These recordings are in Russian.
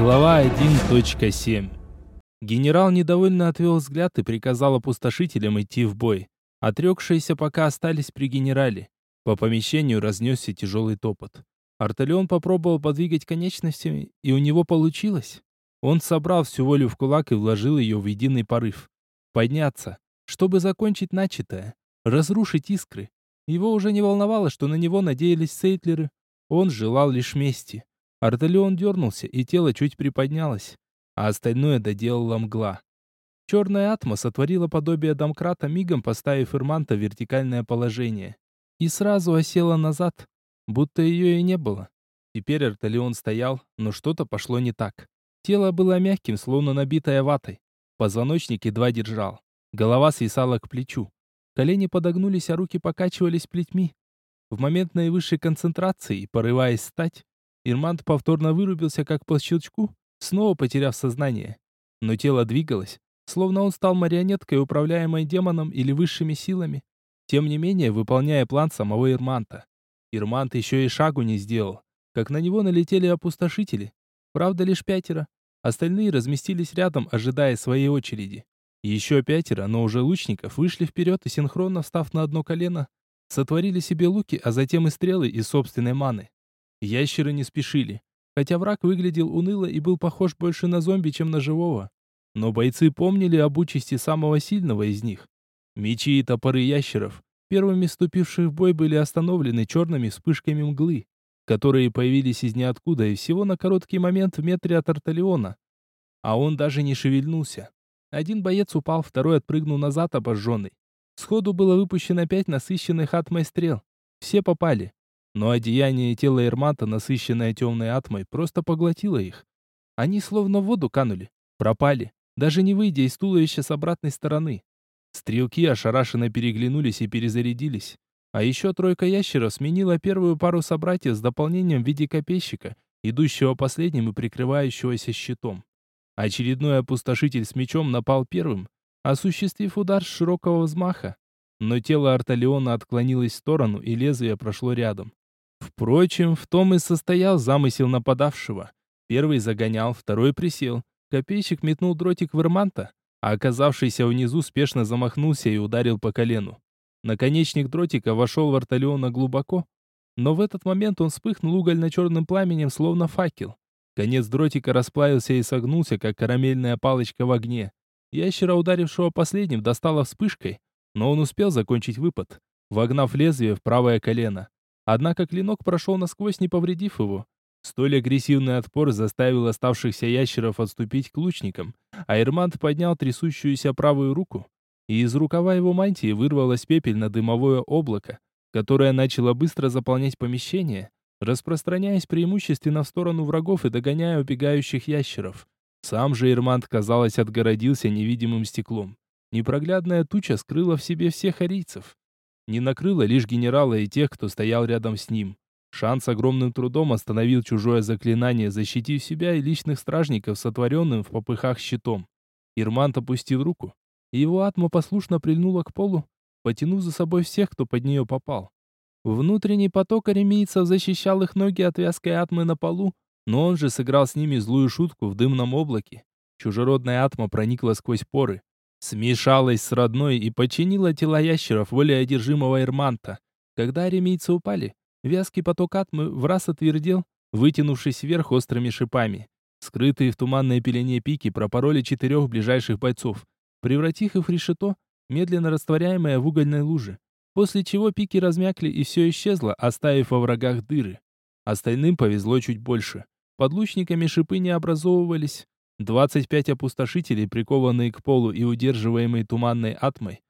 Глава 1.7 Генерал недовольно отвел взгляд и приказал опустошителям идти в бой. Отрекшиеся пока остались при генерале. По помещению разнесся тяжелый топот. Арталион попробовал подвигать конечностями, и у него получилось. Он собрал всю волю в кулак и вложил ее в единый порыв. Подняться, чтобы закончить начатое, разрушить искры. Его уже не волновало, что на него надеялись сейтлеры. Он желал лишь мести. Арталион дернулся, и тело чуть приподнялось, а остальное доделала мгла. Черная атма сотворила подобие домкрата, мигом поставив Ирманта в вертикальное положение. И сразу осела назад, будто ее и не было. Теперь Арталион стоял, но что-то пошло не так. Тело было мягким, словно набитое ватой. Позвоночник едва держал. Голова свисала к плечу. Колени подогнулись, а руки покачивались плетьми. В момент наивысшей концентрации, порываясь встать, Ирмант повторно вырубился, как по щелчку, снова потеряв сознание. Но тело двигалось, словно он стал марионеткой, управляемой демоном или высшими силами, тем не менее выполняя план самого Ирманта. Ирмант еще и шагу не сделал, как на него налетели опустошители. Правда, лишь пятеро. Остальные разместились рядом, ожидая своей очереди. Еще пятеро, но уже лучников, вышли вперед и синхронно, встав на одно колено, сотворили себе луки, а затем и стрелы из собственной маны. Ящеры не спешили, хотя враг выглядел уныло и был похож больше на зомби, чем на живого. Но бойцы помнили об участи самого сильного из них. Мечи и топоры ящеров, первыми вступивших в бой, были остановлены черными вспышками мглы, которые появились из ниоткуда и всего на короткий момент в метре от Арталиона. А он даже не шевельнулся. Один боец упал, второй отпрыгнул назад, обожженный. Сходу было выпущено пять насыщенных атмой стрел. Все попали. Но одеяние тела Эрмата, насыщенное темной атмой, просто поглотило их. Они словно в воду канули, пропали, даже не выйдя из туловища с обратной стороны. Стрелки ошарашенно переглянулись и перезарядились. А еще тройка ящеров сменила первую пару собратьев с дополнением в виде копейщика, идущего последним и прикрывающегося щитом. Очередной опустошитель с мечом напал первым, осуществив удар с широкого взмаха. Но тело Арталиона отклонилось в сторону, и лезвие прошло рядом. Впрочем, в том и состоял замысел нападавшего. Первый загонял, второй присел. Копейщик метнул дротик в Ирманта, а оказавшийся внизу спешно замахнулся и ударил по колену. Наконечник дротика вошел в Арталиона глубоко, но в этот момент он вспыхнул угольно-черным пламенем, словно факел. Конец дротика расплавился и согнулся, как карамельная палочка в огне. Ящера, ударившего последним, достала вспышкой, но он успел закончить выпад, вогнав лезвие в правое колено. Однако клинок прошел насквозь, не повредив его. Столь агрессивный отпор заставил оставшихся ящеров отступить к лучникам, а Эрмант поднял трясущуюся правую руку, и из рукава его мантии вырвалось пепельно-дымовое облако, которое начало быстро заполнять помещение, распространяясь преимущественно в сторону врагов и догоняя убегающих ящеров. Сам же Ирмант, казалось, отгородился невидимым стеклом. Непроглядная туча скрыла в себе всех арийцев не накрыло лишь генерала и тех, кто стоял рядом с ним. Шанс огромным трудом остановил чужое заклинание, защитив себя и личных стражников, сотворенным в попыхах щитом. Ирмант опустил руку, и его атма послушно прильнула к полу, потянув за собой всех, кто под нее попал. Внутренний поток аремийцев защищал их ноги от вязкой атмы на полу, но он же сыграл с ними злую шутку в дымном облаке. Чужеродная атма проникла сквозь поры, смешалась с родной и подчинила тела ящеров воле одержимого Эрманта. Когда аремийцы упали, вязкий поток атмы в раз отвердел, вытянувшись вверх острыми шипами. Скрытые в туманной пелене пики пропороли четырех ближайших бойцов, превратив их в решето, медленно растворяемое в угольной луже. После чего пики размякли и все исчезло, оставив во врагах дыры. Остальным повезло чуть больше. Под лучниками шипы не образовывались, 25 опустошителей, прикованные к полу и удерживаемые туманной атмой,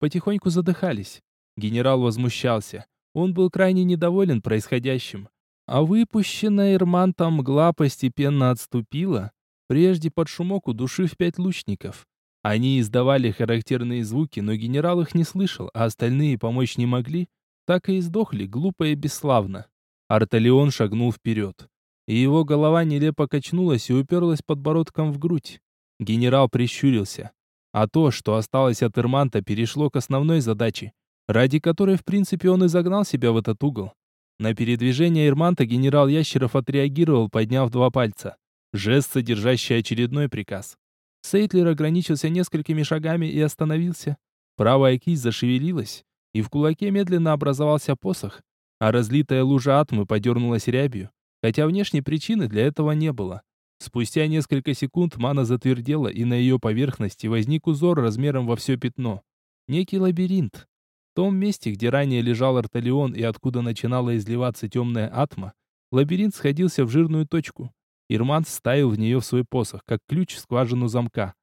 потихоньку задыхались. Генерал возмущался. Он был крайне недоволен происходящим. А выпущенная Ирмантом мгла постепенно отступила, прежде под шумок удушив пять лучников. Они издавали характерные звуки, но генерал их не слышал, а остальные помочь не могли, так и издохли, глупо и бесславно. Арталион шагнул вперед и его голова нелепо качнулась и уперлась подбородком в грудь. Генерал прищурился. А то, что осталось от Ирманта, перешло к основной задаче, ради которой, в принципе, он и загнал себя в этот угол. На передвижение Ирманта генерал Ящеров отреагировал, подняв два пальца. Жест, содержащий очередной приказ. Сейтлер ограничился несколькими шагами и остановился. Правая кисть зашевелилась, и в кулаке медленно образовался посох, а разлитая лужа атмы подернулась рябью, хотя внешней причины для этого не было. Спустя несколько секунд мана затвердела, и на ее поверхности возник узор размером во все пятно. Некий лабиринт. В том месте, где ранее лежал Арталион и откуда начинала изливаться темная атма, лабиринт сходился в жирную точку. Ирман вставил в нее в свой посох, как ключ в скважину замка.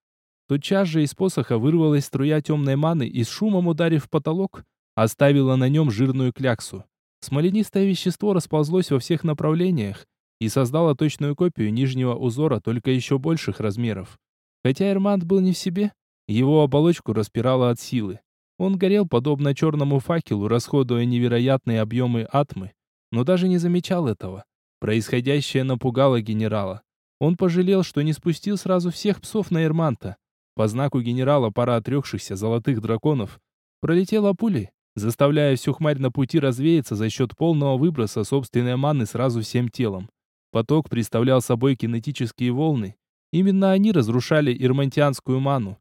Тотчас же из посоха вырвалась струя темной маны и с шумом ударив в потолок, оставила на нем жирную кляксу. Смоленистое вещество расползлось во всех направлениях и создало точную копию нижнего узора, только еще больших размеров. Хотя Эрмант был не в себе, его оболочку распирало от силы. Он горел подобно черному факелу, расходуя невероятные объемы атмы, но даже не замечал этого. Происходящее напугало генерала. Он пожалел, что не спустил сразу всех псов на Эрманта. По знаку генерала пара отрекшихся золотых драконов пролетела пулей, заставляя всю хмарь на пути развеяться за счет полного выброса собственной маны сразу всем телом. Поток представлял собой кинетические волны. Именно они разрушали ирмантианскую ману.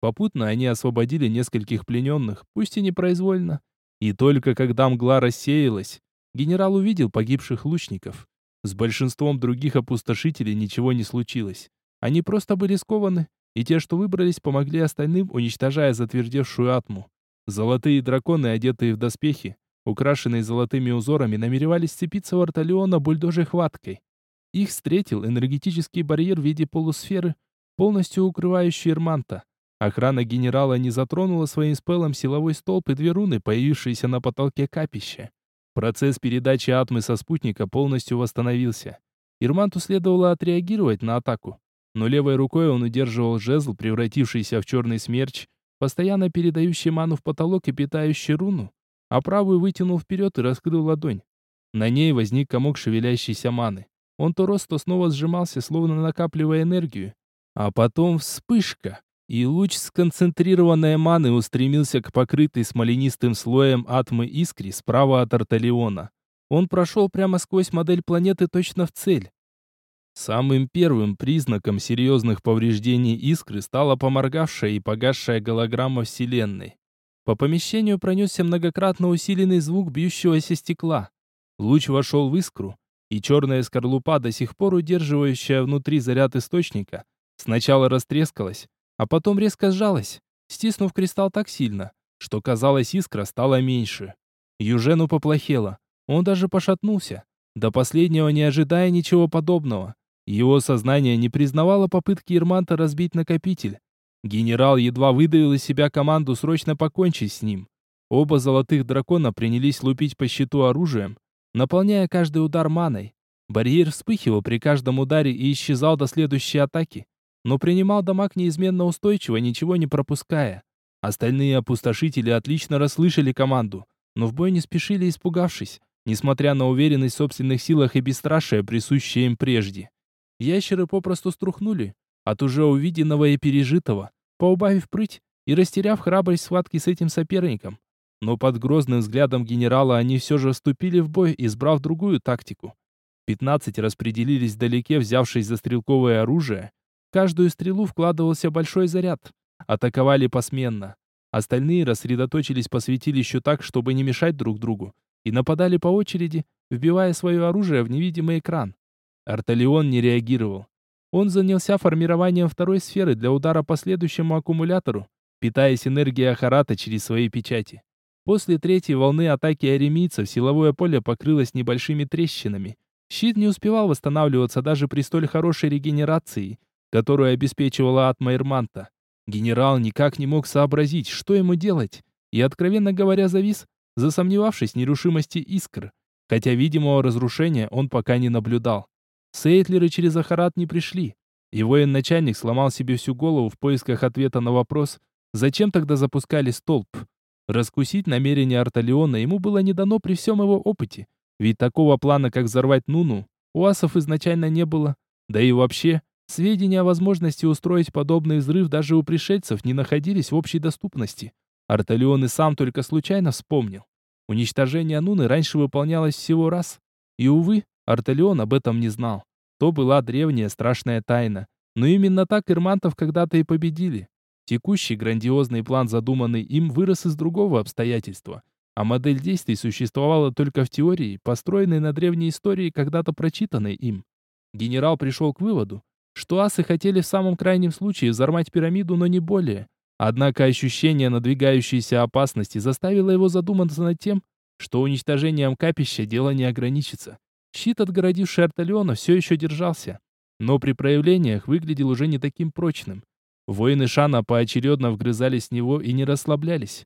Попутно они освободили нескольких плененных, пусть и непроизвольно. И только когда мгла рассеялась, генерал увидел погибших лучников. С большинством других опустошителей ничего не случилось. Они просто были скованы, и те, что выбрались, помогли остальным, уничтожая затвердевшую атму. Золотые драконы, одетые в доспехи, украшенные золотыми узорами, намеревались сцепиться в Арталиона бульдожей хваткой. Их встретил энергетический барьер в виде полусферы, полностью укрывающий Ирманта. Охрана генерала не затронула своим спелом силовой столб и две руны, появившиеся на потолке капища. Процесс передачи атмы со спутника полностью восстановился. Ирманту следовало отреагировать на атаку, но левой рукой он удерживал жезл, превратившийся в черный смерч, постоянно передающий ману в потолок и питающий руну, а правую вытянул вперед и раскрыл ладонь. На ней возник комок шевелящейся маны. Он то рос, то снова сжимался, словно накапливая энергию. А потом вспышка, и луч сконцентрированной маны устремился к покрытой смоленистым слоем атмы искре справа от Арталиона. Он прошел прямо сквозь модель планеты точно в цель. Самым первым признаком серьезных повреждений искры стала поморгавшая и погасшая голограмма Вселенной. По помещению пронесся многократно усиленный звук бьющегося стекла. Луч вошел в искру, и черная скорлупа, до сих пор удерживающая внутри заряд источника, сначала растрескалась, а потом резко сжалась, стиснув кристалл так сильно, что казалось искра стала меньше. Южену поплохело, он даже пошатнулся, до последнего не ожидая ничего подобного. Его сознание не признавало попытки Ирманта разбить накопитель. Генерал едва выдавил из себя команду срочно покончить с ним. Оба золотых дракона принялись лупить по щиту оружием, наполняя каждый удар маной. Барьер вспыхивал при каждом ударе и исчезал до следующей атаки, но принимал дамаг неизменно устойчиво, ничего не пропуская. Остальные опустошители отлично расслышали команду, но в бой не спешили, испугавшись, несмотря на уверенность в собственных силах и бесстрашие, присущее им прежде. Ящеры попросту струхнули от уже увиденного и пережитого, поубавив прыть и растеряв храбрость схватки с этим соперником. Но под грозным взглядом генерала они все же вступили в бой, избрав другую тактику. Пятнадцать распределились вдалеке, взявшись за стрелковое оружие. В каждую стрелу вкладывался большой заряд. Атаковали посменно. Остальные рассредоточились по святилищу так, чтобы не мешать друг другу, и нападали по очереди, вбивая свое оружие в невидимый экран. Арталион не реагировал. Он занялся формированием второй сферы для удара по следующему аккумулятору, питаясь энергией Ахарата через свои печати. После третьей волны атаки аремийцев силовое поле покрылось небольшими трещинами. Щит не успевал восстанавливаться даже при столь хорошей регенерации, которую обеспечивала атма Ирманта. Генерал никак не мог сообразить, что ему делать, и, откровенно говоря, завис, засомневавшись в нерушимости искр, хотя видимого разрушения он пока не наблюдал. Сейтлеры через Ахарат не пришли, и военачальник сломал себе всю голову в поисках ответа на вопрос, зачем тогда запускали столб. Раскусить намерения Арталиона ему было не дано при всем его опыте, ведь такого плана, как взорвать Нуну, у асов изначально не было. Да и вообще, сведения о возможности устроить подобный взрыв даже у пришельцев не находились в общей доступности. Арталион и сам только случайно вспомнил. Уничтожение Нуны раньше выполнялось всего раз. И, увы, Арталион об этом не знал. то была древняя страшная тайна. Но именно так ирмантов когда-то и победили. Текущий грандиозный план, задуманный им, вырос из другого обстоятельства. А модель действий существовала только в теории, построенной на древней истории, когда-то прочитанной им. Генерал пришел к выводу, что асы хотели в самом крайнем случае взорвать пирамиду, но не более. Однако ощущение надвигающейся опасности заставило его задуматься над тем, что уничтожением капища дело не ограничится. Щит, отгородивший Арталиона, все еще держался, но при проявлениях выглядел уже не таким прочным. Воины Шана поочередно вгрызались в него и не расслаблялись.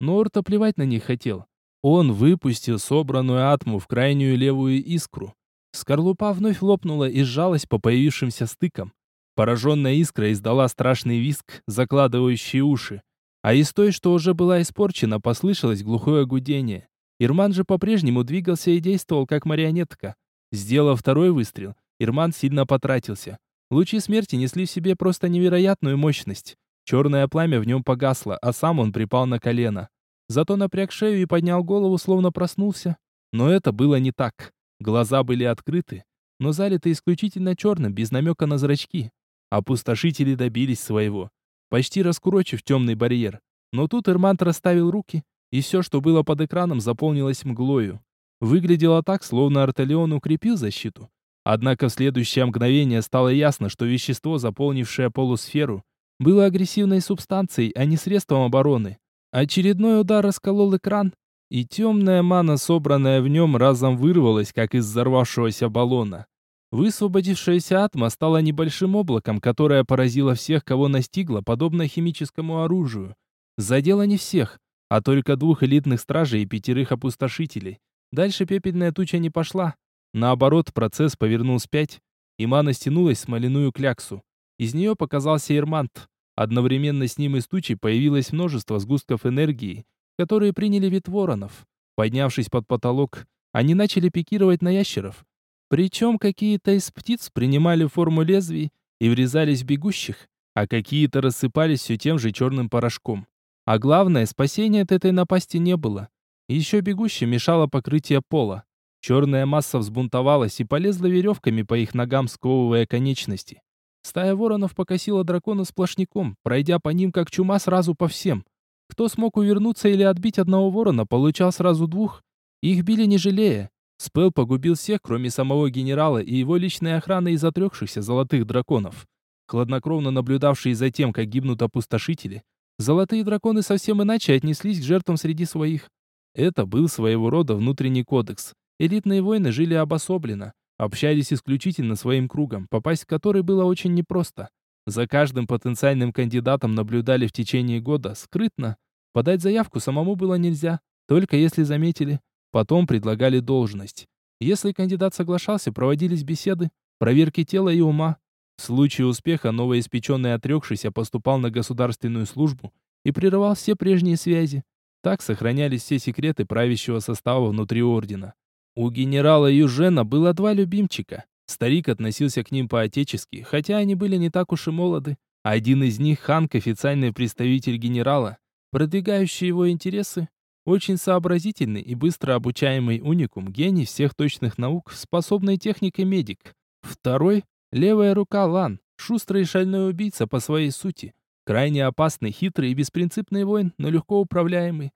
Но Орта плевать на них хотел. Он выпустил собранную атму в крайнюю левую искру. Скорлупа вновь лопнула и сжалась по появившимся стыкам. Пораженная искра издала страшный визг, закладывающий уши. А из той, что уже была испорчена, послышалось глухое гудение. Ирман же по-прежнему двигался и действовал как марионетка. Сделав второй выстрел, Ирман сильно потратился. Лучи смерти несли в себе просто невероятную мощность. Черное пламя в нем погасло, а сам он припал на колено. Зато напряг шею и поднял голову, словно проснулся. Но это было не так. Глаза были открыты, но залиты исключительно черным, без намека на зрачки. Опустошители добились своего, почти раскурочив темный барьер. Но тут Эрмант расставил руки, и все, что было под экраном, заполнилось мглою. Выглядело так, словно Арталион укрепил защиту, Однако в следующее мгновение стало ясно, что вещество, заполнившее полусферу, было агрессивной субстанцией, а не средством обороны. Очередной удар расколол экран, и темная мана, собранная в нем, разом вырвалась, как из взорвавшегося баллона. Высвободившаяся атма стала небольшим облаком, которое поразило всех, кого настигло, подобно химическому оружию. Задело не всех, а только двух элитных стражей и пятерых опустошителей. Дальше пепельная туча не пошла, Наоборот, процесс повернул спять, и мана стянулась в смоляную кляксу. Из нее показался Ирмант. Одновременно с ним из тучи появилось множество сгустков энергии, которые приняли вид воронов. Поднявшись под потолок, они начали пикировать на ящеров. Причем какие-то из птиц принимали форму лезвий и врезались в бегущих, а какие-то рассыпались все тем же черным порошком. А главное, спасения от этой напасти не было. Еще бегущим мешало покрытие пола. Черная масса взбунтовалась и полезла веревками по их ногам, сковывая конечности. Стая воронов покосила дракона сплошняком, пройдя по ним как чума сразу по всем. Кто смог увернуться или отбить одного ворона, получал сразу двух. Их били не жалея. Спел погубил всех, кроме самого генерала и его личной охраны из отрекшихся золотых драконов. Хладнокровно наблюдавшие за тем, как гибнут опустошители, золотые драконы совсем иначе отнеслись к жертвам среди своих. Это был своего рода внутренний кодекс. Элитные воины жили обособленно, общались исключительно своим кругом, попасть в который было очень непросто. За каждым потенциальным кандидатом наблюдали в течение года, скрытно. Подать заявку самому было нельзя, только если заметили. Потом предлагали должность. Если кандидат соглашался, проводились беседы, проверки тела и ума. В случае успеха новоиспеченный отрекшийся поступал на государственную службу и прерывал все прежние связи. Так сохранялись все секреты правящего состава внутри ордена. У генерала Южена было два любимчика. Старик относился к ним по-отечески, хотя они были не так уж и молоды. Один из них, Ханк, официальный представитель генерала, продвигающий его интересы, очень сообразительный и быстро обучаемый уникум, гений всех точных наук, способный техникой медик. Второй — левая рука Лан, шустрый и шальной убийца по своей сути, крайне опасный, хитрый и беспринципный воин, но легко управляемый.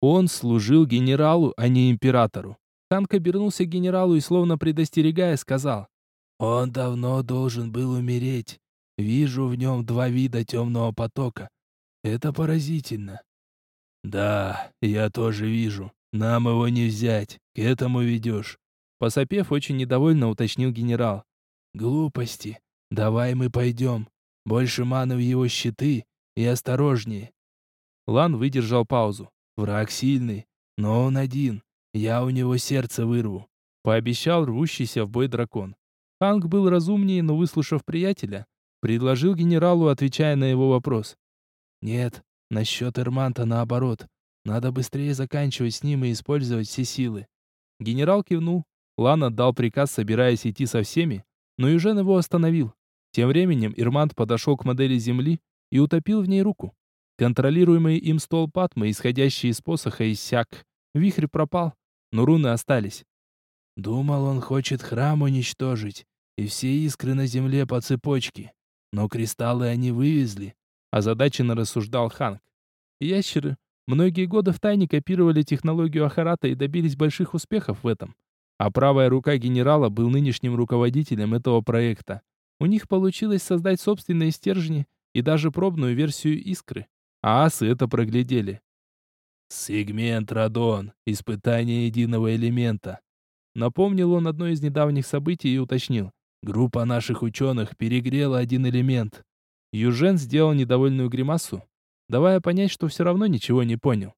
Он служил генералу, а не императору. Танк обернулся к генералу и, словно предостерегая, сказал. «Он давно должен был умереть. Вижу в нем два вида темного потока. Это поразительно». «Да, я тоже вижу. Нам его не взять. К этому ведешь». Посопев, очень недовольно уточнил генерал. «Глупости. Давай мы пойдем. Больше маны в его щиты и осторожнее». Лан выдержал паузу. «Враг сильный, но он один. Я у него сердце вырву», — пообещал рвущийся в бой дракон. Ханг был разумнее, но, выслушав приятеля, предложил генералу, отвечая на его вопрос. «Нет, насчет Эрманта наоборот. Надо быстрее заканчивать с ним и использовать все силы». Генерал кивнул. Лан отдал приказ, собираясь идти со всеми, но Южен его остановил. Тем временем Ирмант подошел к модели Земли и утопил в ней руку. Контролируемый им стол Патмы, исходящий из посоха, иссяк. Вихрь пропал, но руны остались. Думал, он хочет храм уничтожить и все искры на земле по цепочке. Но кристаллы они вывезли. Озадаченно рассуждал Ханк. Ящеры многие годы втайне копировали технологию Ахарата и добились больших успехов в этом. А правая рука генерала был нынешним руководителем этого проекта. У них получилось создать собственные стержни и даже пробную версию искры. А асы это проглядели. «Сегмент Радон. Испытание единого элемента». Напомнил он одно из недавних событий и уточнил. Группа наших ученых перегрела один элемент. Южен сделал недовольную гримасу, давая понять, что все равно ничего не понял.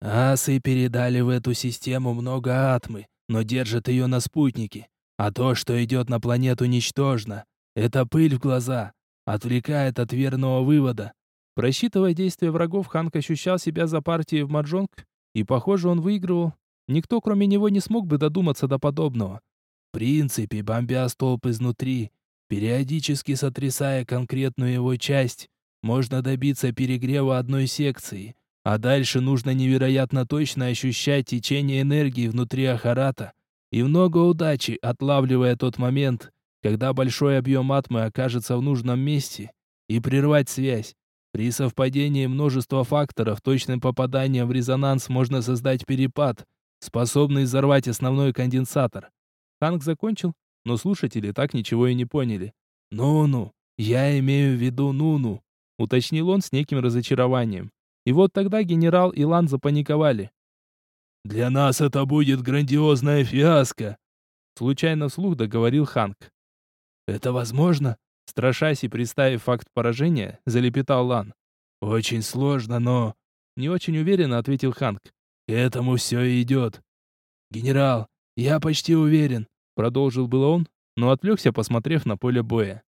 Асы передали в эту систему много атмы, но держат ее на спутнике. А то, что идет на планету, ничтожно. Это пыль в глаза. Отвлекает от верного вывода. Просчитывая действия врагов, Ханк ощущал себя за партией в маджонг, и, похоже, он выигрывал. Никто, кроме него, не смог бы додуматься до подобного. В принципе, бомбя столб изнутри, периодически сотрясая конкретную его часть, можно добиться перегрева одной секции, а дальше нужно невероятно точно ощущать течение энергии внутри Ахарата и много удачи, отлавливая тот момент, когда большой объем атмы окажется в нужном месте, и прервать связь. При совпадении множества факторов точным попаданием в резонанс можно создать перепад, способный взорвать основной конденсатор. Ханк закончил, но слушатели так ничего и не поняли. «Ну-ну, я имею в виду ну-ну», уточнил он с неким разочарованием. И вот тогда генерал и Лан запаниковали. «Для нас это будет грандиозная фиаско», случайно вслух договорил Ханк. «Это возможно?» Страшась и представив факт поражения, залепетал Лан. «Очень сложно, но...» Не очень уверенно ответил Ханк. «К этому все идет». «Генерал, я почти уверен», продолжил было он, но отвлекся, посмотрев на поле боя.